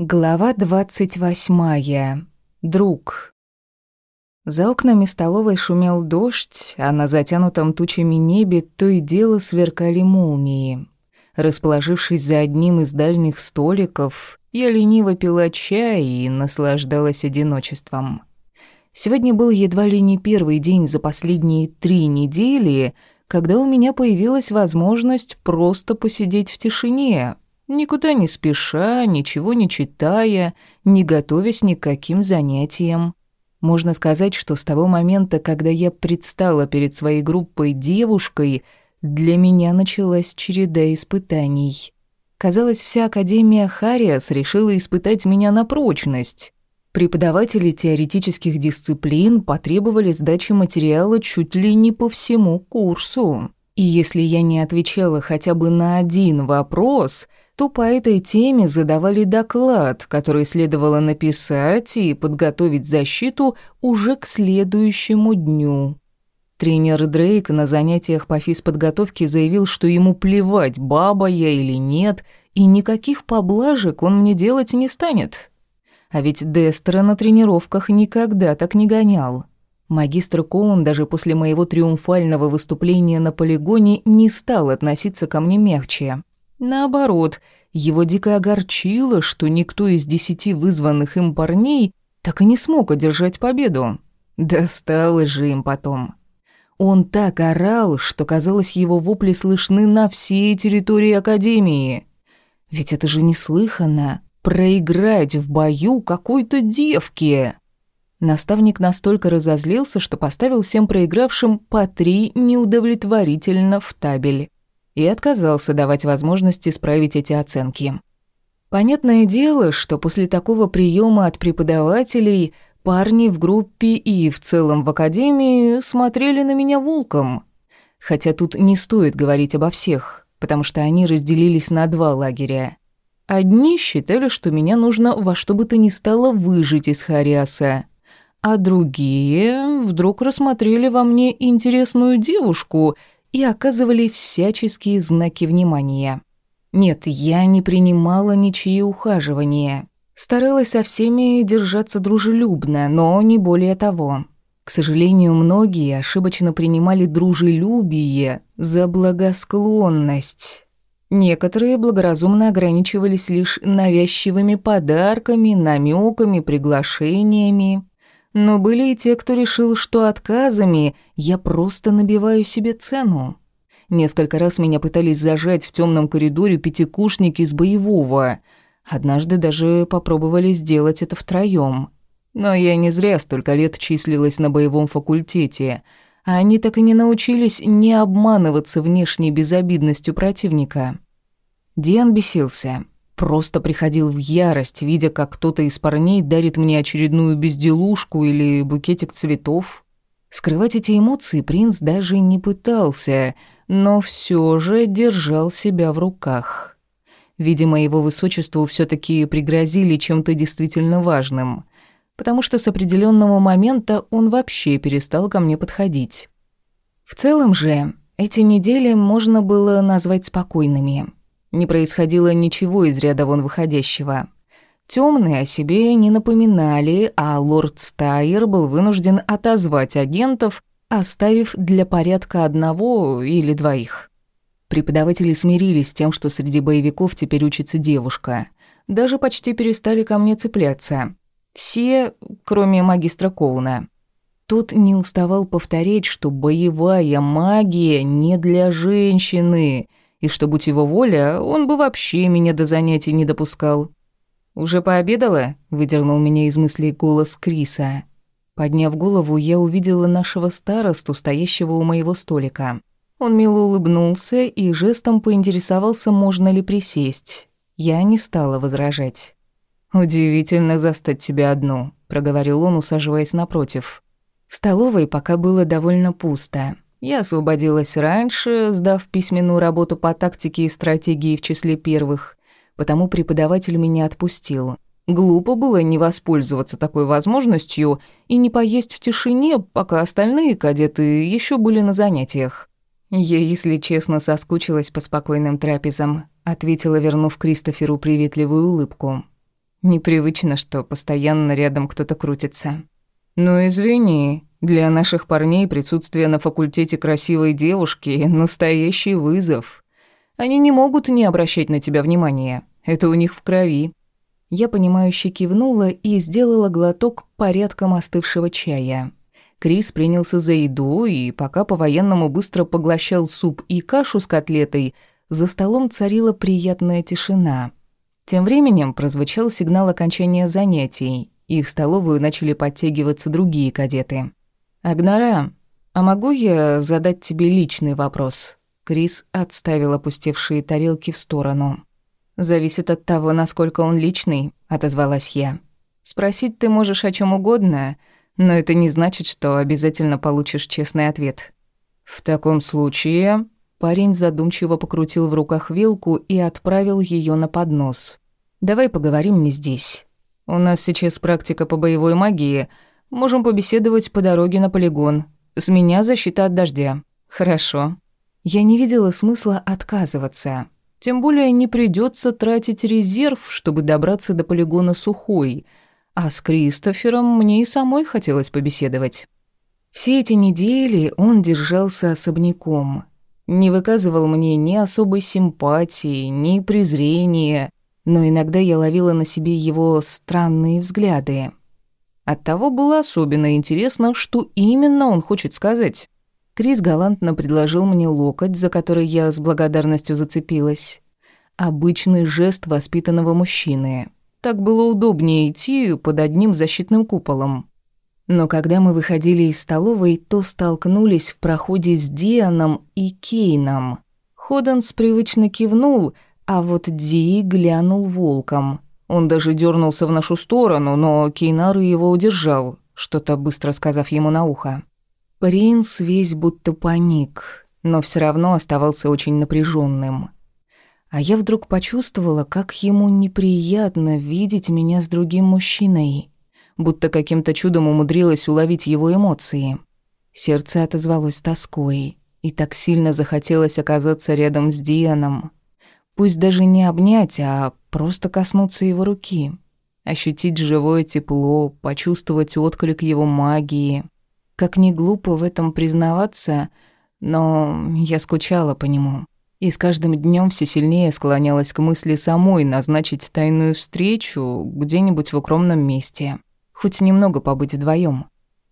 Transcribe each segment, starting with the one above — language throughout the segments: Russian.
Глава двадцать восьмая. Друг. За окнами столовой шумел дождь, а на затянутом тучами небе то и дело сверкали молнии. Расположившись за одним из дальних столиков, я лениво пила чай и наслаждалась одиночеством. Сегодня был едва ли не первый день за последние три недели, когда у меня появилась возможность просто посидеть в тишине, Никуда не спеша, ничего не читая, не готовясь ни к каким занятиям. Можно сказать, что с того момента, когда я предстала перед своей группой девушкой, для меня началась череда испытаний. Казалось, вся Академия Хариас решила испытать меня на прочность. Преподаватели теоретических дисциплин потребовали сдачи материала чуть ли не по всему курсу. И если я не отвечала хотя бы на один вопрос – то по этой теме задавали доклад, который следовало написать и подготовить защиту уже к следующему дню. Тренер Дрейк на занятиях по физподготовке заявил, что ему плевать, баба я или нет, и никаких поблажек он мне делать не станет. А ведь Дестера на тренировках никогда так не гонял. Магистр Коун даже после моего триумфального выступления на полигоне не стал относиться ко мне мягче. Наоборот, его дико огорчило, что никто из десяти вызванных им парней так и не смог одержать победу. Досталось же им потом. Он так орал, что, казалось, его вопли слышны на всей территории Академии. Ведь это же неслыханно — проиграть в бою какой-то девке. Наставник настолько разозлился, что поставил всем проигравшим по три неудовлетворительно в табель и отказался давать возможность исправить эти оценки. Понятное дело, что после такого приема от преподавателей парни в группе и в целом в академии смотрели на меня волком. Хотя тут не стоит говорить обо всех, потому что они разделились на два лагеря. Одни считали, что меня нужно во что бы то ни стало выжить из Хариаса, а другие вдруг рассмотрели во мне интересную девушку — и оказывали всяческие знаки внимания. Нет, я не принимала ничьи ухаживания. Старалась со всеми держаться дружелюбно, но не более того. К сожалению, многие ошибочно принимали дружелюбие за благосклонность. Некоторые благоразумно ограничивались лишь навязчивыми подарками, намеками, приглашениями. Но были и те, кто решил, что отказами я просто набиваю себе цену. Несколько раз меня пытались зажать в темном коридоре пятикушники из боевого. Однажды даже попробовали сделать это втроем. Но я не зря столько лет числилась на боевом факультете, а они так и не научились не обманываться внешней безобидностью противника. Диан бесился. Просто приходил в ярость, видя, как кто-то из парней дарит мне очередную безделушку или букетик цветов. Скрывать эти эмоции принц даже не пытался, но все же держал себя в руках. Видимо, его высочеству все таки пригрозили чем-то действительно важным, потому что с определенного момента он вообще перестал ко мне подходить. В целом же, эти недели можно было назвать спокойными — не происходило ничего из ряда вон выходящего. Темные о себе не напоминали, а лорд Стайер был вынужден отозвать агентов, оставив для порядка одного или двоих. Преподаватели смирились с тем, что среди боевиков теперь учится девушка. Даже почти перестали ко мне цепляться. Все, кроме магистра Коуна. Тот не уставал повторять, что боевая магия не для женщины — и что, будь его воля, он бы вообще меня до занятий не допускал. «Уже пообедала?» — выдернул меня из мыслей голос Криса. Подняв голову, я увидела нашего старосту, стоящего у моего столика. Он мило улыбнулся и жестом поинтересовался, можно ли присесть. Я не стала возражать. «Удивительно застать тебя одну», — проговорил он, усаживаясь напротив. В столовой пока было довольно пусто. Я освободилась раньше, сдав письменную работу по тактике и стратегии в числе первых, потому преподаватель меня отпустил. Глупо было не воспользоваться такой возможностью и не поесть в тишине, пока остальные кадеты еще были на занятиях. Я, если честно, соскучилась по спокойным трапезам, ответила, вернув Кристоферу приветливую улыбку. Непривычно, что постоянно рядом кто-то крутится. «Ну, извини, для наших парней присутствие на факультете красивой девушки – настоящий вызов. Они не могут не обращать на тебя внимания. Это у них в крови». Я, понимающе кивнула и сделала глоток порядком остывшего чая. Крис принялся за еду, и пока по-военному быстро поглощал суп и кашу с котлетой, за столом царила приятная тишина. Тем временем прозвучал сигнал окончания занятий, и в столовую начали подтягиваться другие кадеты. «Агнара, а могу я задать тебе личный вопрос?» Крис отставил опустевшие тарелки в сторону. «Зависит от того, насколько он личный», — отозвалась я. «Спросить ты можешь о чем угодно, но это не значит, что обязательно получишь честный ответ». «В таком случае...» Парень задумчиво покрутил в руках вилку и отправил ее на поднос. «Давай поговорим не здесь. У нас сейчас практика по боевой магии. Можем побеседовать по дороге на полигон. С меня защита от дождя. Хорошо. Я не видела смысла отказываться. Тем более не придется тратить резерв, чтобы добраться до полигона сухой. А с Кристофером мне и самой хотелось побеседовать. Все эти недели он держался особняком. Не выказывал мне ни особой симпатии, ни презрения но иногда я ловила на себе его странные взгляды. Оттого было особенно интересно, что именно он хочет сказать. Крис галантно предложил мне локоть, за который я с благодарностью зацепилась. Обычный жест воспитанного мужчины. Так было удобнее идти под одним защитным куполом. Но когда мы выходили из столовой, то столкнулись в проходе с Дианом и Кейном. Ходенс привычно кивнул — а вот Ди глянул волком. Он даже дернулся в нашу сторону, но Кейнару его удержал, что-то быстро сказав ему на ухо. Принц весь будто паник, но все равно оставался очень напряженным. А я вдруг почувствовала, как ему неприятно видеть меня с другим мужчиной, будто каким-то чудом умудрилась уловить его эмоции. Сердце отозвалось тоской, и так сильно захотелось оказаться рядом с Дианом, Пусть даже не обнять, а просто коснуться его руки. Ощутить живое тепло, почувствовать отклик его магии. Как ни глупо в этом признаваться, но я скучала по нему. И с каждым днем все сильнее склонялась к мысли самой назначить тайную встречу где-нибудь в укромном месте. Хоть немного побыть вдвоем.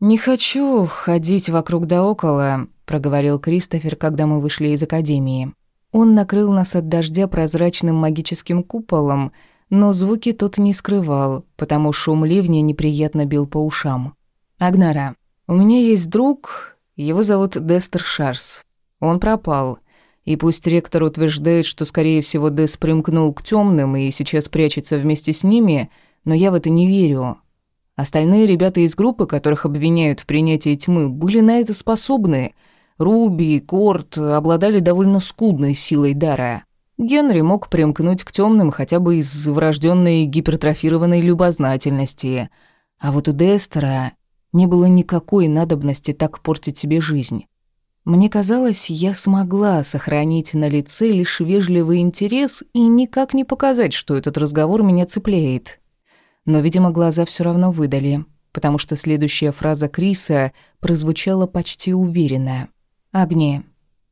«Не хочу ходить вокруг да около», — проговорил Кристофер, когда мы вышли из академии. Он накрыл нас от дождя прозрачным магическим куполом, но звуки тот не скрывал, потому шум ливня неприятно бил по ушам. «Агнара, у меня есть друг, его зовут Дестер Шарс. Он пропал, и пусть ректор утверждает, что, скорее всего, Дес примкнул к темным и сейчас прячется вместе с ними, но я в это не верю. Остальные ребята из группы, которых обвиняют в принятии тьмы, были на это способны — Руби и Корт обладали довольно скудной силой дара. Генри мог примкнуть к темным хотя бы из врожденной гипертрофированной любознательности, а вот у Дестера не было никакой надобности так портить себе жизнь. Мне казалось, я смогла сохранить на лице лишь вежливый интерес и никак не показать, что этот разговор меня цепляет. Но, видимо, глаза все равно выдали, потому что следующая фраза Криса прозвучала почти уверенно. «Агния,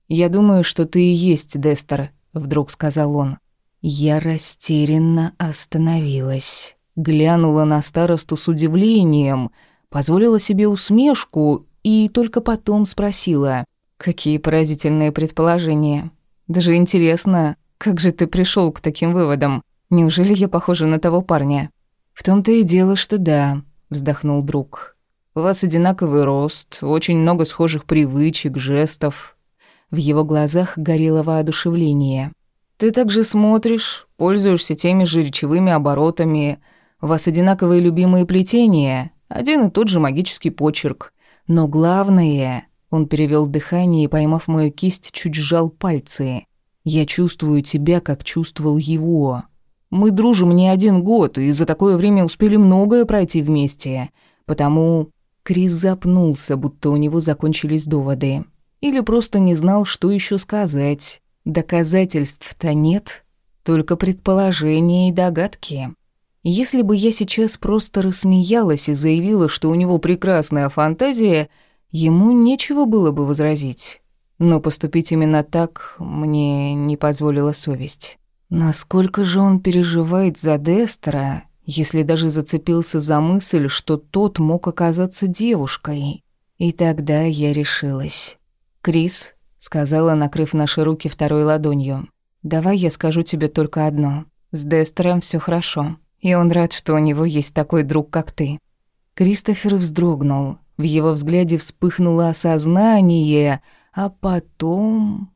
я думаю, что ты и есть Дестер», — вдруг сказал он. Я растерянно остановилась, глянула на старосту с удивлением, позволила себе усмешку и только потом спросила, «Какие поразительные предположения. Даже интересно, как же ты пришел к таким выводам? Неужели я похожа на того парня?» «В том-то и дело, что да», — вздохнул друг. У вас одинаковый рост, очень много схожих привычек, жестов. В его глазах горело воодушевление. Ты также смотришь, пользуешься теми же речевыми оборотами. У вас одинаковые любимые плетения, один и тот же магический почерк. Но главное, он перевел дыхание и, поймав мою кисть, чуть сжал пальцы. Я чувствую тебя, как чувствовал его. Мы дружим не один год, и за такое время успели многое пройти вместе. Потому Крис запнулся, будто у него закончились доводы. Или просто не знал, что еще сказать. Доказательств-то нет, только предположения и догадки. Если бы я сейчас просто рассмеялась и заявила, что у него прекрасная фантазия, ему нечего было бы возразить. Но поступить именно так мне не позволила совесть. Насколько же он переживает за Дестера, если даже зацепился за мысль, что тот мог оказаться девушкой? И тогда я решилась. «Крис», — сказала, накрыв наши руки второй ладонью, «давай я скажу тебе только одно. С Дестером все хорошо, и он рад, что у него есть такой друг, как ты». Кристофер вздрогнул. В его взгляде вспыхнуло осознание, а потом...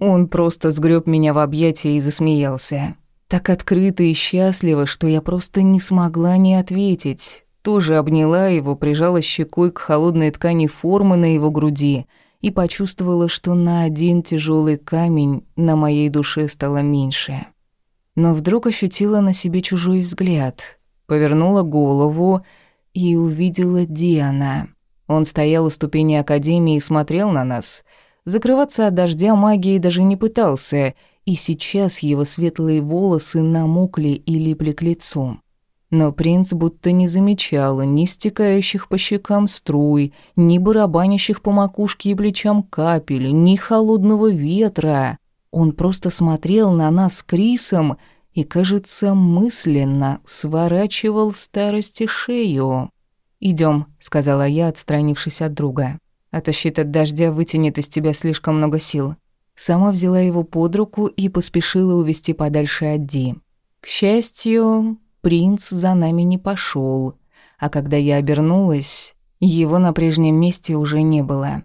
Он просто сгреб меня в объятия и засмеялся. Так открыто и счастливо, что я просто не смогла не ответить. Тоже обняла его, прижала щекой к холодной ткани формы на его груди и почувствовала, что на один тяжелый камень на моей душе стало меньше. Но вдруг ощутила на себе чужой взгляд, повернула голову и увидела Диана. Он стоял у ступени академии и смотрел на нас — Закрываться от дождя магией даже не пытался, и сейчас его светлые волосы намокли и липли к лицу. Но принц будто не замечал ни стекающих по щекам струй, ни барабанящих по макушке и плечам капель, ни холодного ветра. Он просто смотрел на нас с Крисом и, кажется, мысленно сворачивал старости шею. Идем, сказала я, отстранившись от друга а то щит от дождя вытянет из тебя слишком много сил. Сама взяла его под руку и поспешила увести подальше от Ди. К счастью, принц за нами не пошел, а когда я обернулась, его на прежнем месте уже не было.